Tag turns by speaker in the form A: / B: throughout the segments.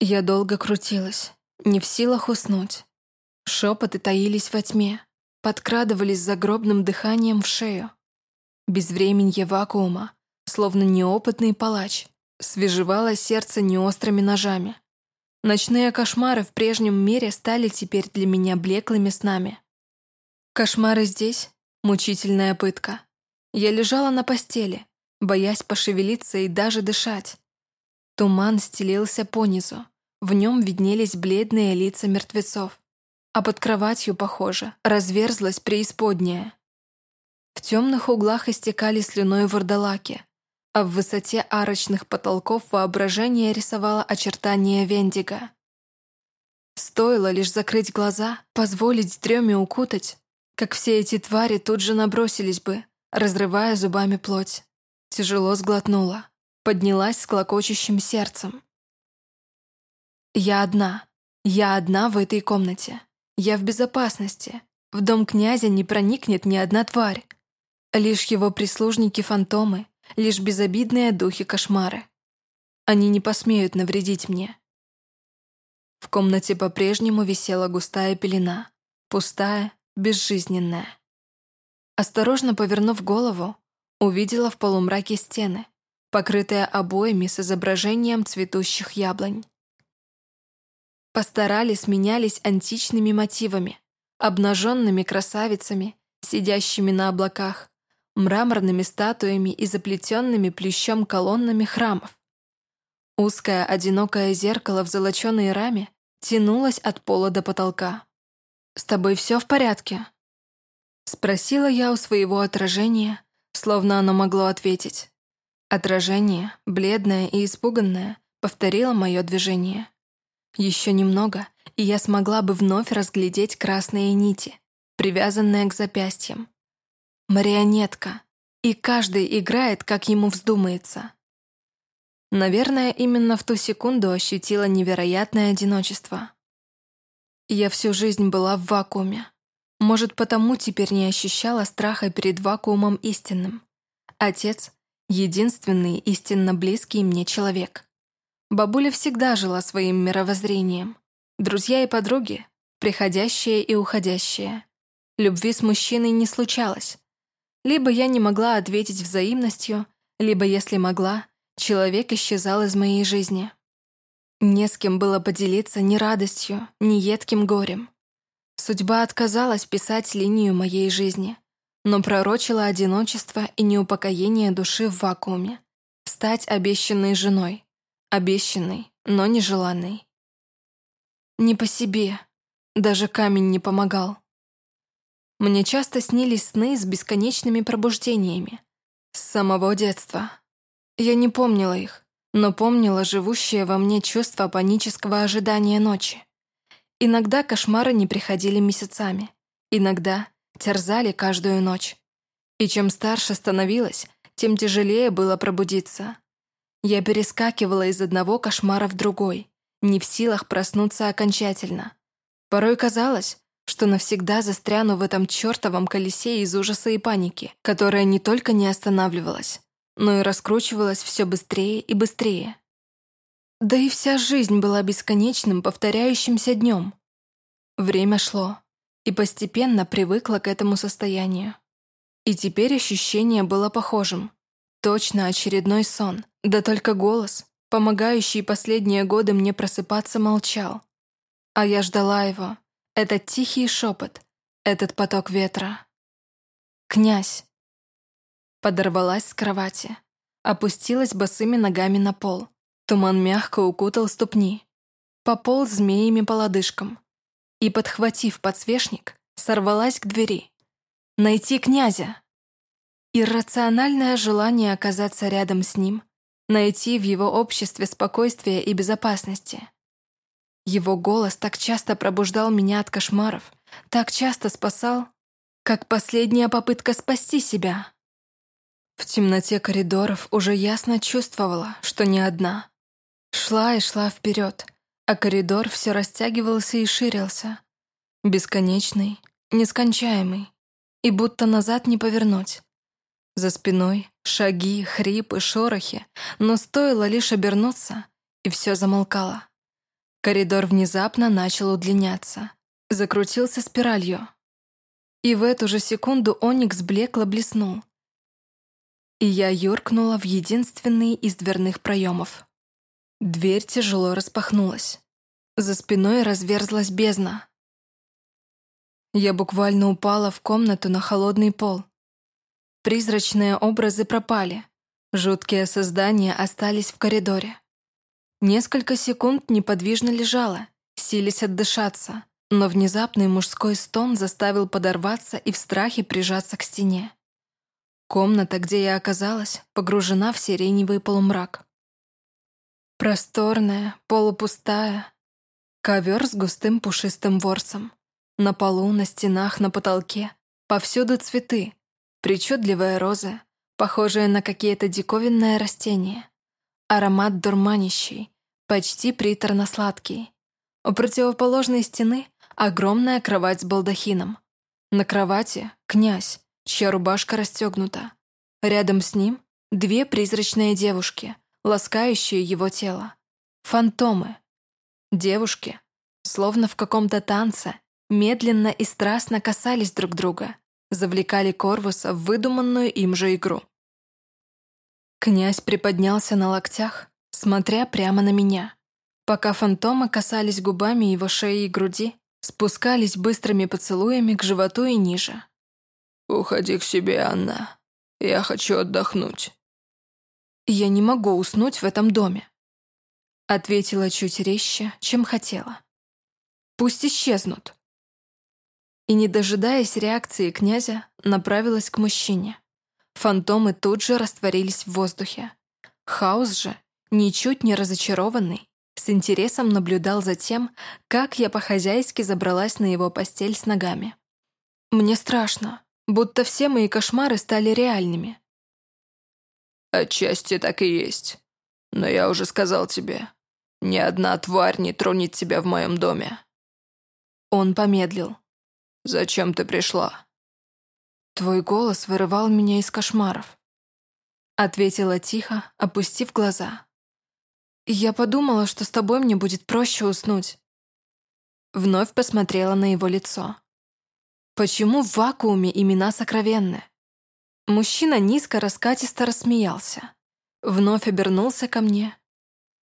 A: Я долго крутилась, не в силах уснуть. Шепоты таились во тьме, подкрадывались загробным дыханием в шею. Безвременье вакуума, словно неопытный палач, свежевало сердце неострыми ножами. Ночные кошмары в прежнем мире стали теперь для меня блеклыми снами. Кошмары здесь — мучительная пытка. Я лежала на постели, боясь пошевелиться и даже дышать. Туман стелился понизу, в нем виднелись бледные лица мертвецов, а под кроватью, похоже, разверзлась преисподняя. В темных углах истекали слюной вурдалаки, а в высоте арочных потолков воображение рисовало очертания Вендига. Стоило лишь закрыть глаза, позволить дреме укутать, как все эти твари тут же набросились бы, разрывая зубами плоть. Тяжело сглотнула поднялась с клокочущим сердцем. Я одна. Я одна в этой комнате. Я в безопасности. В дом князя не проникнет ни одна тварь. Лишь его прислужники-фантомы, лишь безобидные духи-кошмары. Они не посмеют навредить мне. В комнате по-прежнему висела густая пелена, пустая, безжизненная. Осторожно повернув голову, увидела в полумраке стены, покрытая обоями с изображением цветущих яблонь. Пасторали сменялись античными мотивами, обнаженными красавицами, сидящими на облаках, мраморными статуями и заплетенными плющом колоннами храмов. Узкое одинокое зеркало в золоченой раме тянулось от пола до потолка. «С тобой все в порядке?» Спросила я у своего отражения, словно оно могло ответить. Отражение, бледное и испуганное, повторило мое движение. Еще немного, и я смогла бы вновь разглядеть красные нити, привязанные к запястьям. Марионетка, и каждый играет, как ему вздумается. Наверное, именно в ту секунду ощутила невероятное одиночество. Я всю жизнь была в вакууме. Может, потому теперь не ощущала страха перед вакуумом истинным. Отец единственный истинно близкий мне человек. Бабуля всегда жила своим мировоззрением. Друзья и подруги, приходящие и уходящие. Любви с мужчиной не случалось. Либо я не могла ответить взаимностью, либо, если могла, человек исчезал из моей жизни. Не с кем было поделиться ни радостью, ни едким горем. Судьба отказалась писать линию моей жизни но пророчила одиночество и неупокоение души в вакууме. Стать обещанной женой. Обещанной, но нежеланной. Не по себе. Даже камень не помогал. Мне часто снились сны с бесконечными пробуждениями. С самого детства. Я не помнила их, но помнила живущее во мне чувство панического ожидания ночи. Иногда кошмары не приходили месяцами. Иногда терзали каждую ночь. И чем старше становилась, тем тяжелее было пробудиться. Я перескакивала из одного кошмара в другой, не в силах проснуться окончательно. Порой казалось, что навсегда застряну в этом чертовом колесе из ужаса и паники, которая не только не останавливалась, но и раскручивалась все быстрее и быстрее. Да и вся жизнь была бесконечным повторяющимся днем. Время шло и постепенно привыкла к этому состоянию. И теперь ощущение было похожим. Точно очередной сон, да только голос, помогающий последние годы мне просыпаться, молчал. А я ждала его, этот тихий шепот, этот поток ветра. «Князь!» Подорвалась с кровати, опустилась босыми ногами на пол. Туман мягко укутал ступни. Пополз змеями по лодыжкам и, подхватив подсвечник, сорвалась к двери. Найти князя. Иррациональное желание оказаться рядом с ним, найти в его обществе спокойствие и безопасности. Его голос так часто пробуждал меня от кошмаров, так часто спасал, как последняя попытка спасти себя. В темноте коридоров уже ясно чувствовала, что не одна. Шла и шла вперед, а коридор все растягивался и ширился. Бесконечный, нескончаемый, и будто назад не повернуть. За спиной шаги, хрипы, шорохи, но стоило лишь обернуться, и все замолкало. Коридор внезапно начал удлиняться, закрутился спиралью. И в эту же секунду Оникс блекло блеснул. И я юркнула в единственный из дверных проемов. Дверь тяжело распахнулась. За спиной разверзлась бездна. Я буквально упала в комнату на холодный пол. Призрачные образы пропали. Жуткие создания остались в коридоре. Несколько секунд неподвижно лежала, силясь отдышаться, но внезапный мужской стон заставил подорваться и в страхе прижаться к стене. Комната, где я оказалась, погружена в сиреневый полумрак. Просторная, полупустая. Ковер с густым пушистым ворсом. На полу, на стенах, на потолке. Повсюду цветы. Причудливые розы, похожие на какие-то диковинное растения. Аромат дурманящий, почти приторно-сладкий. У противоположной стены огромная кровать с балдахином. На кровати — князь, чья рубашка расстегнута. Рядом с ним — две призрачные девушки, ласкающие его тело. Фантомы. Девушки, словно в каком-то танце, медленно и страстно касались друг друга, завлекали Корвуса в выдуманную им же игру. Князь приподнялся на локтях, смотря прямо на меня. Пока фантомы касались губами его шеи и груди, спускались быстрыми поцелуями к животу и ниже.
B: «Уходи к себе, Анна. Я хочу отдохнуть».
A: «Я не могу уснуть в этом доме», — ответила чуть резче, чем хотела. «Пусть исчезнут». И, не дожидаясь реакции князя, направилась к мужчине. Фантомы тут же растворились в воздухе. Хаос же, ничуть не разочарованный, с интересом наблюдал за тем, как я по-хозяйски забралась на его постель с ногами. Мне страшно, будто все мои кошмары стали реальными.
B: «Отчасти так и есть. Но я уже сказал тебе, ни одна тварь не тронет тебя в моем доме».
A: Он помедлил.
B: «Зачем ты пришла?»
A: «Твой голос вырывал меня из кошмаров», — ответила тихо, опустив глаза. «Я подумала, что с тобой мне будет проще уснуть». Вновь посмотрела на его лицо. «Почему в вакууме имена сокровенны?» Мужчина низко раскатисто рассмеялся. Вновь обернулся ко мне.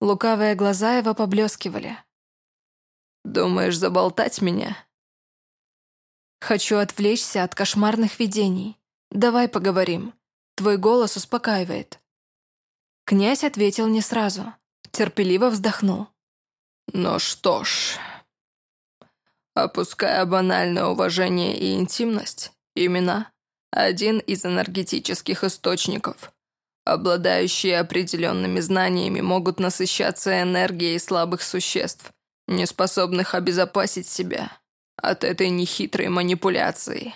A: Лукавые глаза его поблескивали.
B: «Думаешь заболтать меня?»
A: Хочу отвлечься от кошмарных видений. Давай поговорим. Твой голос успокаивает». Князь ответил не сразу. Терпеливо вздохнул.
B: «Ну что ж...» Опуская банальное уважение и интимность, имена — один из энергетических источников. Обладающие определенными знаниями могут насыщаться энергией слабых существ, не способных обезопасить себя от этой нехитрой манипуляции.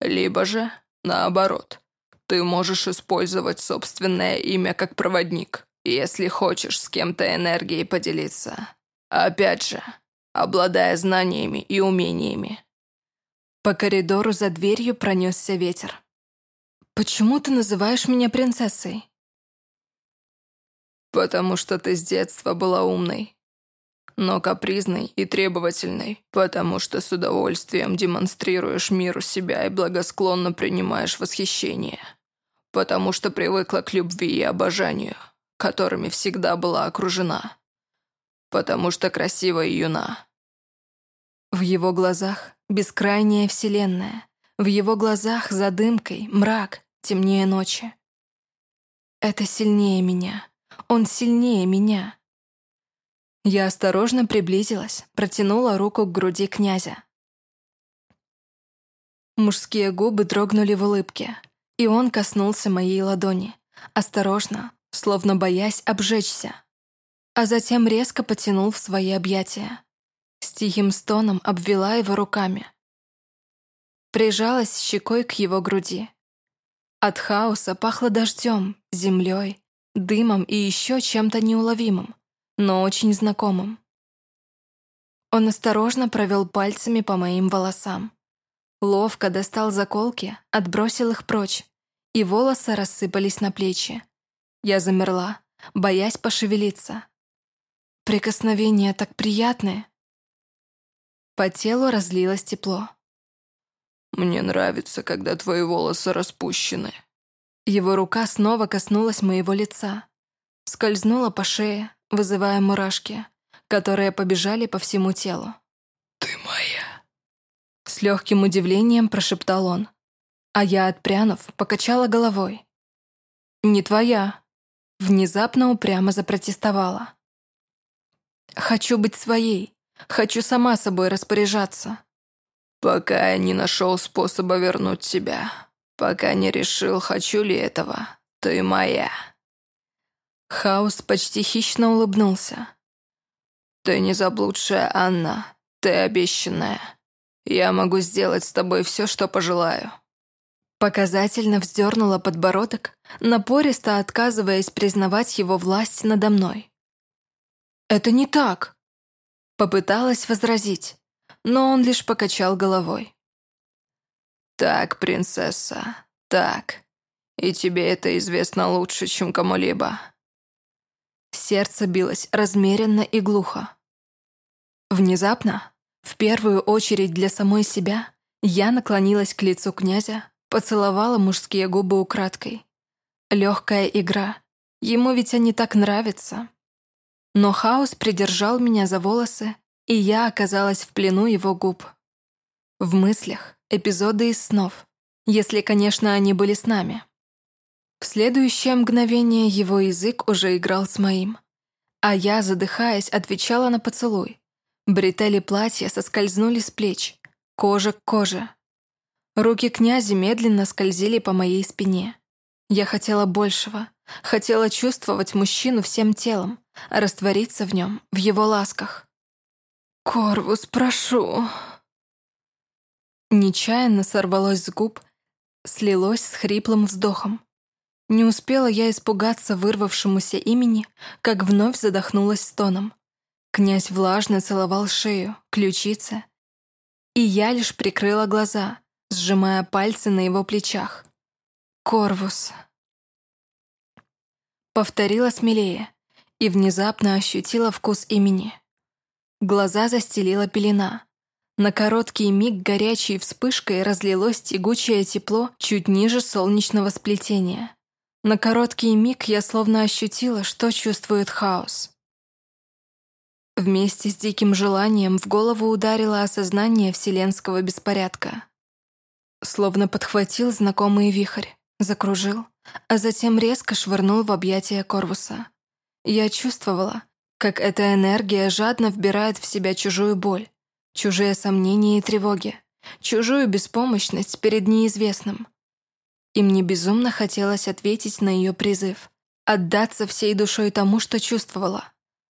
B: Либо же, наоборот, ты можешь использовать собственное имя как проводник, если хочешь с кем-то энергией поделиться. Опять же, обладая знаниями и умениями.
A: По коридору за дверью пронесся ветер. «Почему ты называешь меня принцессой?»
B: «Потому что ты с детства была умной но капризной и требовательной, потому что с удовольствием демонстрируешь миру себя и благосклонно принимаешь восхищение, потому что привыкла к любви и обожанию, которыми всегда была окружена, потому что красива и юна».
A: В его глазах бескрайняя вселенная, в его глазах за дымкой мрак, темнее ночи. Это сильнее меня, он сильнее меня. Я осторожно приблизилась, протянула руку к груди князя. Мужские губы дрогнули в улыбке, и он коснулся моей ладони, осторожно, словно боясь обжечься, а затем резко потянул в свои объятия. Тихим стоном обвела его руками. Прижалась щекой к его груди. От хаоса пахло дождем, землей, дымом и еще чем-то неуловимым, но очень знакомым. Он осторожно провел пальцами по моим волосам. Ловко достал заколки, отбросил их прочь, и волосы рассыпались на плечи. Я замерла, боясь пошевелиться. прикосновения так приятные. По телу разлилось тепло.
B: «Мне нравится, когда твои волосы распущены».
A: Его рука снова коснулась моего лица. Скользнула по шее, вызывая мурашки, которые побежали по всему телу.
B: «Ты моя!»
A: С легким удивлением прошептал он. А я, отпрянув, покачала головой. «Не твоя!» Внезапно упрямо запротестовала. «Хочу быть своей. Хочу сама собой распоряжаться».
B: «Пока я не нашел способа вернуть себя. Пока не решил, хочу ли этого. Ты моя».
A: Хаус почти хищно улыбнулся.
B: «Ты не заблудшая Анна. Ты обещанная. Я могу сделать с тобой все, что пожелаю».
A: Показательно вздернула подбородок, напористо отказываясь признавать его власть надо мной. «Это не так!» Попыталась возразить, но он лишь покачал головой.
B: «Так, принцесса, так. И тебе это известно лучше, чем кому-либо».
A: Сердце билось размеренно и глухо. Внезапно, в первую очередь для самой себя, я наклонилась к лицу князя, поцеловала мужские губы украдкой. Легкая игра. Ему ведь они так нравятся. Но хаос придержал меня за волосы, и я оказалась в плену его губ. В мыслях эпизоды из снов, если, конечно, они были с нами. В следующее мгновение его язык уже играл с моим, а я, задыхаясь, отвечала на поцелуй. Бретели платья соскользнули с плеч, кожа к коже. Руки князя медленно скользили по моей спине. Я хотела большего, хотела чувствовать мужчину всем телом, раствориться в нем, в его ласках. «Корвус, прошу!» Нечаянно сорвалось с губ, слилось с хриплым вздохом. Не успела я испугаться вырвавшемуся имени, как вновь задохнулась стоном. Князь влажно целовал шею, ключицы, и я лишь прикрыла глаза, сжимая пальцы на его плечах. «Корвус!» Повторила смелее и внезапно ощутила вкус имени. Глаза застелила пелена. На короткий миг горячей вспышкой разлилось тягучее тепло чуть ниже солнечного сплетения. На короткий миг я словно ощутила, что чувствует хаос. Вместе с диким желанием в голову ударило осознание вселенского беспорядка. Словно подхватил знакомый вихрь, закружил, а затем резко швырнул в объятия Корвуса. Я чувствовала, как эта энергия жадно вбирает в себя чужую боль, чужие сомнения и тревоги, чужую беспомощность перед неизвестным — и мне безумно хотелось ответить на ее призыв, отдаться всей душой тому, что чувствовала.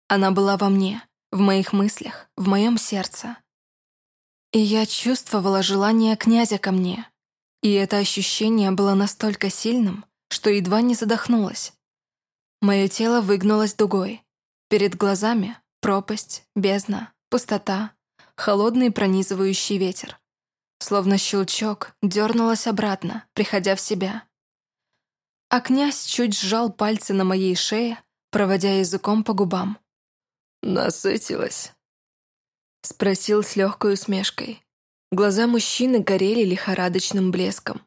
A: Она была во мне, в моих мыслях, в моем сердце. И я чувствовала желание князя ко мне. И это ощущение было настолько сильным, что едва не задохнулась. Мое тело выгнулось дугой. Перед глазами пропасть, бездна, пустота, холодный пронизывающий ветер словно щелчок, дернулась обратно, приходя в себя. А князь чуть сжал пальцы на моей шее, проводя языком по губам.
B: «Насытилась?»
A: Спросил с легкой усмешкой. Глаза мужчины горели лихорадочным блеском.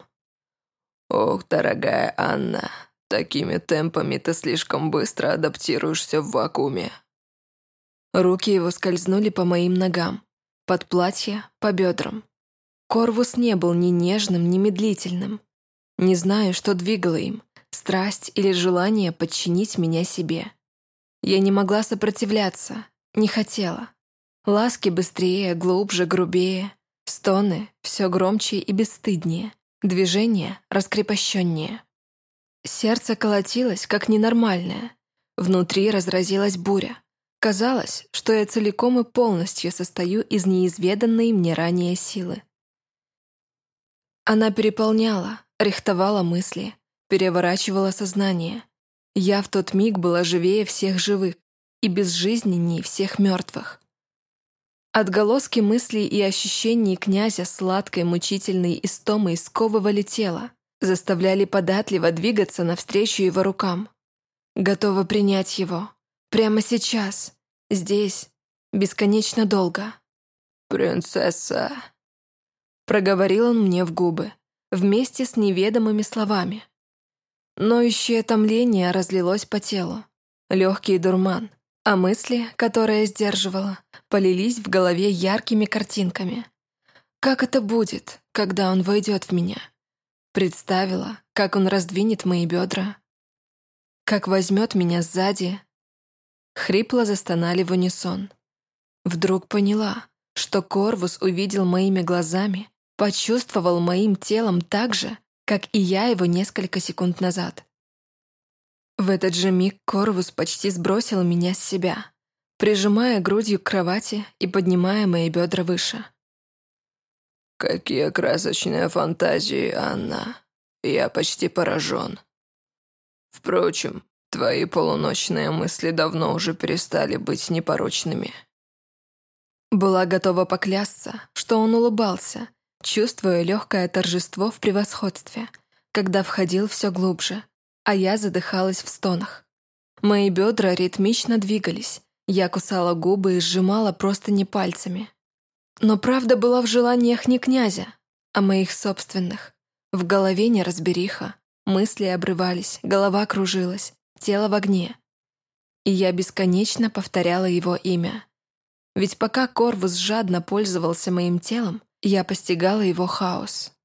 B: «Ох, дорогая Анна, такими темпами ты слишком быстро адаптируешься в вакууме».
A: Руки его скользнули по моим ногам, под платье, по бедрам. Корвус не был ни нежным, ни медлительным. Не знаю, что двигало им, страсть или желание подчинить меня себе. Я не могла сопротивляться, не хотела. Ласки быстрее, глубже, грубее. Стоны все громче и бесстыднее. Движения раскрепощеннее. Сердце колотилось, как ненормальное. Внутри разразилась буря. Казалось, что я целиком и полностью состою из неизведанной мне ранее силы. Она переполняла, рихтовала мысли, переворачивала сознание. Я в тот миг была живее всех живых и безжизненней всех мертвых. Отголоски мыслей и ощущений князя сладкой мучительной истомой сковывали тело, заставляли податливо двигаться навстречу его рукам. Готова принять его. Прямо сейчас. здесь, бесконечно долго.
B: «Принцесса», —
A: проговорил он мне в губы, вместе с неведомыми словами. Ноющее томление разлилось по телу, легкий дурман, а мысли, которые сдерживала, полились в голове яркими картинками. Как это будет, когда он войдет в меня? Представила, как он раздвинет мои бедра, как возьмет меня сзади. Хрипло застонали в унисон. Вдруг поняла, что Корвус увидел моими глазами, почувствовал моим телом так же, как и я его несколько секунд назад. В этот же миг Корвус почти сбросил меня с себя, прижимая грудью к кровати и поднимая мои бедра выше.
B: «Какие красочные фантазии, Анна. Я почти поражен. Впрочем, твои полуночные мысли давно уже перестали быть непорочными».
A: Была готова поклясться, что он улыбался, чувствуя легкое торжество в превосходстве, когда входил все глубже, а я задыхалась в стонах. Мои бедра ритмично двигались, я кусала губы и сжимала просто не пальцами. Но правда была в желаниях не князя, а моих собственных. В голове неразбериха, мысли обрывались, голова кружилась, тело в огне. И я бесконечно повторяла его имя. Ведь пока Корвус жадно пользовался моим телом, я постигала его хаос.